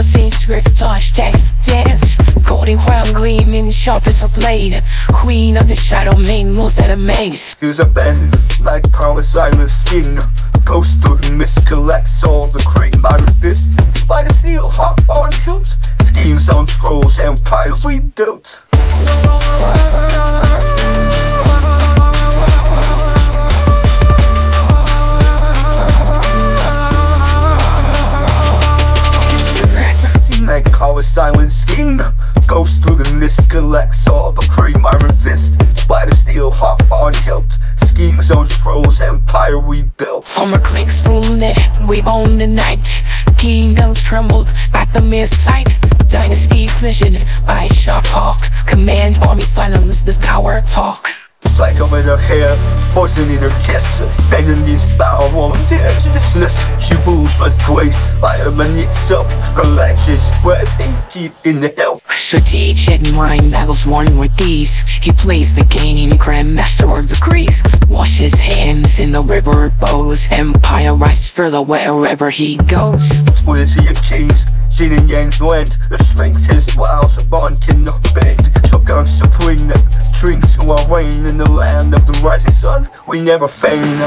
the same script, touch, dance. Golden crown gleaming, sharp as a blade. Queen of the shadow, main moves at a maze Use a bend, like power silent skin Ghost of mist collects all the cream by the steel, hot on hilt Schemes on scrolls, empires we built on scrolls, empire we built. Summer clicks through net, we own the night. Kingdoms trembled at the midsight Dynasty vision by sharp hawk Command army silence this power talk Psycho in her hair, poison in her kiss Bending these bow volunteers dismiss She moves with grace, fireman itself Her lashes sweating deep in the hell Strategic mind battles one with these. He plays the game, grandmaster of degrees. Wash his hands in the river bows. Empire rises further wherever he goes. What is he of kings? Jin and Yang's land The strength Drinks reign in the land of the rising sun. We never feign